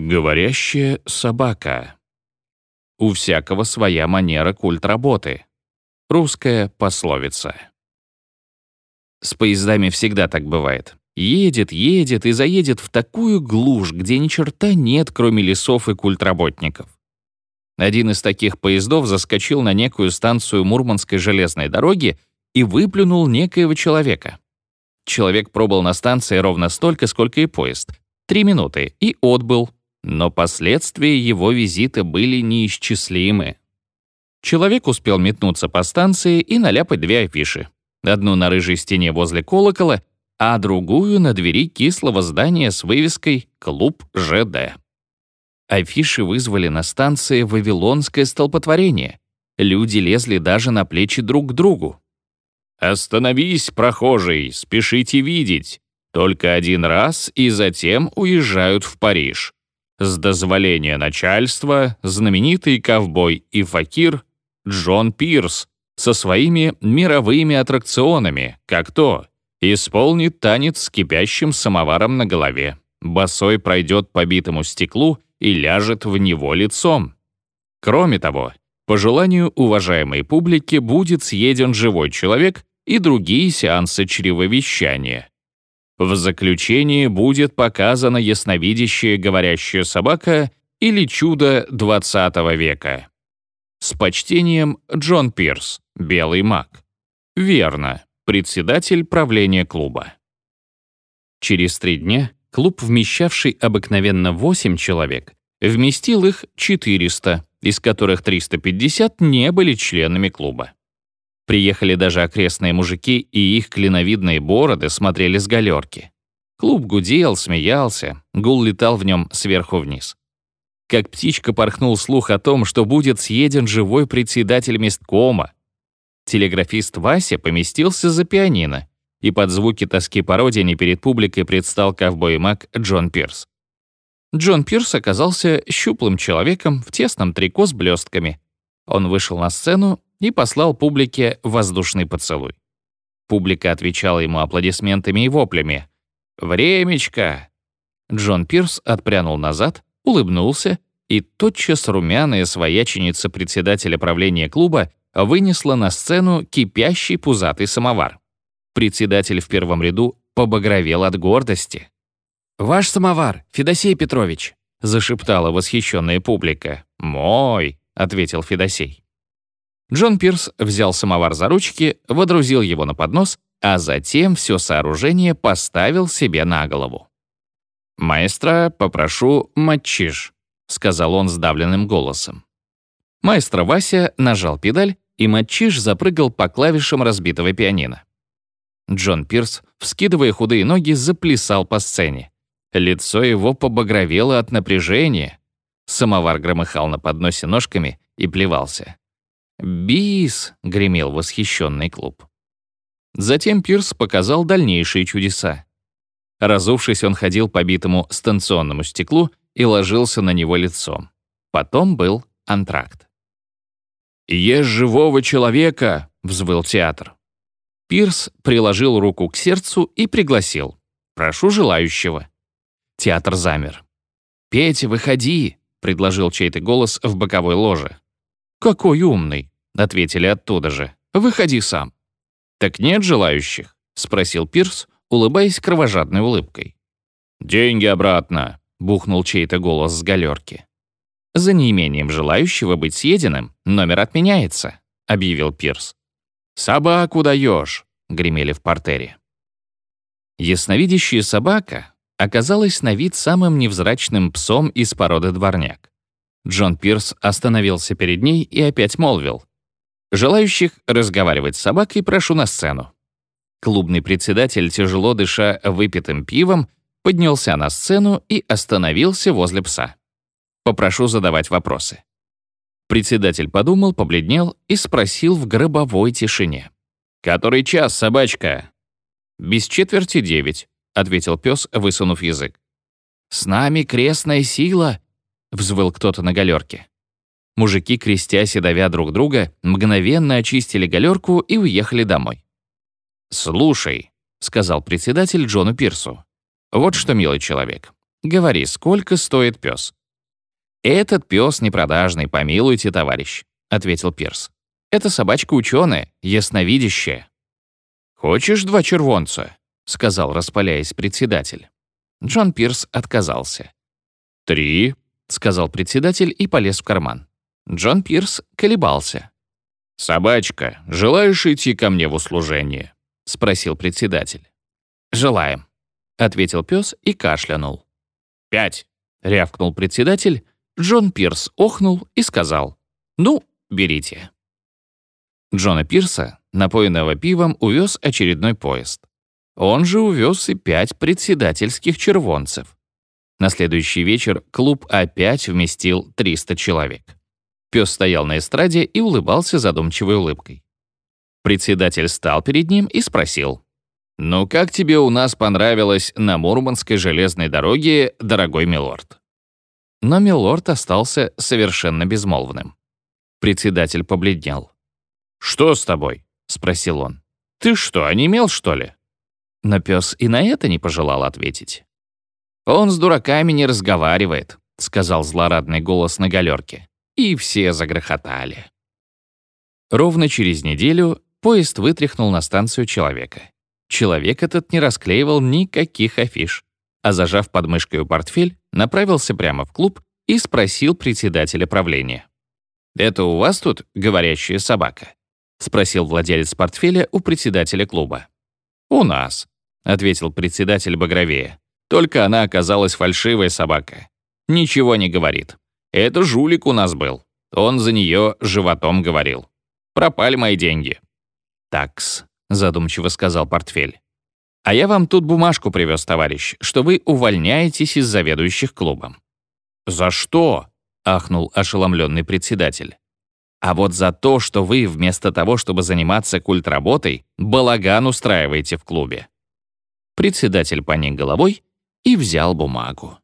Говорящая собака. У всякого своя манера культ работы. Русская пословица. С поездами всегда так бывает. Едет, едет и заедет в такую глушь, где ни черта нет, кроме лесов и культработников. Один из таких поездов заскочил на некую станцию Мурманской железной дороги и выплюнул некоего человека. Человек пробыл на станции ровно столько, сколько и поезд — три минуты, и отбыл, но последствия его визита были неисчислимы. Человек успел метнуться по станции и наляпать две афиши. Одну на рыжей стене возле колокола, а другую на двери кислого здания с вывеской «Клуб ЖД». Афиши вызвали на станции «Вавилонское столпотворение». Люди лезли даже на плечи друг к другу. «Остановись, прохожий, спешите видеть. Только один раз и затем уезжают в Париж. С дозволения начальства знаменитый ковбой и факир Джон Пирс со своими мировыми аттракционами, как то, исполнит танец с кипящим самоваром на голове, босой пройдет по битому стеклу и ляжет в него лицом. Кроме того, по желанию уважаемой публики будет съеден живой человек и другие сеансы чревовещания. В заключении будет показана ясновидящая говорящая собака или чудо 20 века. С почтением Джон Пирс, белый маг. Верно, председатель правления клуба. Через три дня клуб, вмещавший обыкновенно 8 человек, вместил их 400, из которых 350 не были членами клуба. Приехали даже окрестные мужики, и их клиновидные бороды смотрели с галерки. Клуб гудел, смеялся, гул летал в нем сверху вниз. Как птичка порхнул слух о том, что будет съеден живой председатель месткома. Телеграфист Вася поместился за пианино, и под звуки тоски по родине перед публикой предстал ковбой-маг Джон Пирс. Джон Пирс оказался щуплым человеком в тесном трико с блестками. Он вышел на сцену и послал публике воздушный поцелуй. Публика отвечала ему аплодисментами и воплями. «Времечко!» Джон Пирс отпрянул назад, улыбнулся, и тотчас румяная свояченица председателя правления клуба вынесла на сцену кипящий пузатый самовар. Председатель в первом ряду побагровел от гордости. «Ваш самовар, Федосей Петрович!» — зашептала восхищенная публика. «Мой!» — ответил Федосей. Джон Пирс взял самовар за ручки, водрузил его на поднос, а затем все сооружение поставил себе на голову. «Маэстро, попрошу матчиш», — сказал он сдавленным голосом. Маэстро Вася нажал педаль, и матчиш запрыгал по клавишам разбитого пианино. Джон Пирс, вскидывая худые ноги, заплясал по сцене. Лицо его побагровело от напряжения. Самовар громыхал на подносе ножками и плевался. «Бис!» — гремел восхищенный клуб. Затем Пирс показал дальнейшие чудеса. Разувшись, он ходил по битому станционному стеклу и ложился на него лицом. Потом был антракт. «Ешь живого человека!» — взвыл театр. Пирс приложил руку к сердцу и пригласил. «Прошу желающего». Театр замер. «Петя, выходи!» — предложил чей-то голос в боковой ложе. «Какой умный!» — ответили оттуда же. «Выходи сам». «Так нет желающих?» — спросил Пирс, улыбаясь кровожадной улыбкой. «Деньги обратно!» — бухнул чей-то голос с галерки. «За неимением желающего быть съеденным номер отменяется», — объявил Пирс. «Собаку даешь!» — гремели в портере. Ясновидящая собака оказалась на вид самым невзрачным псом из породы дворняк. Джон Пирс остановился перед ней и опять молвил. «Желающих разговаривать с собакой прошу на сцену». Клубный председатель, тяжело дыша выпитым пивом, поднялся на сцену и остановился возле пса. «Попрошу задавать вопросы». Председатель подумал, побледнел и спросил в гробовой тишине. «Который час, собачка?» «Без четверти девять», — ответил пес, высунув язык. «С нами крестная сила», — взвыл кто-то на галерке. Мужики, крестясь и давя друг друга, мгновенно очистили галерку и уехали домой. «Слушай», — сказал председатель Джону Пирсу, «вот что, милый человек, Говори, сколько стоит пес?» «Этот пес непродажный, помилуйте, товарищ», — ответил Пирс. «Это собачка ученая, ясновидящая». «Хочешь два червонца?» — сказал, распаляясь председатель. Джон Пирс отказался. «Три», — сказал председатель и полез в карман. Джон Пирс колебался. «Собачка, желаешь идти ко мне в услужение?» — спросил председатель. «Желаем», — ответил пес и кашлянул. «Пять», — рявкнул председатель. Джон Пирс охнул и сказал. «Ну, берите». Джона Пирса, напоенного пивом, увез очередной поезд. Он же увез и пять председательских червонцев. На следующий вечер клуб опять вместил 300 человек. Пес стоял на эстраде и улыбался задумчивой улыбкой. Председатель стал перед ним и спросил. «Ну как тебе у нас понравилось на Мурманской железной дороге, дорогой милорд?» Но милорд остался совершенно безмолвным. Председатель побледнел. «Что с тобой?» — спросил он. «Ты что, онемел, что ли?» Но пес и на это не пожелал ответить. «Он с дураками не разговаривает», — сказал злорадный голос на галерке. И все загрохотали. Ровно через неделю поезд вытряхнул на станцию человека. Человек этот не расклеивал никаких афиш, а зажав под мышкой портфель, направился прямо в клуб и спросил председателя правления. «Это у вас тут говорящая собака?» — спросил владелец портфеля у председателя клуба. «У нас», — ответил председатель Багровея. Только она оказалась фальшивая собака. Ничего не говорит. Это жулик у нас был. Он за нее животом говорил. Пропали мои деньги. «Такс», — задумчиво сказал портфель. «А я вам тут бумажку привез, товарищ, что вы увольняетесь из заведующих клубом». «За что?» — ахнул ошеломленный председатель. «А вот за то, что вы вместо того, чтобы заниматься культработой, балаган устраиваете в клубе». Председатель поник головой и взял бумагу.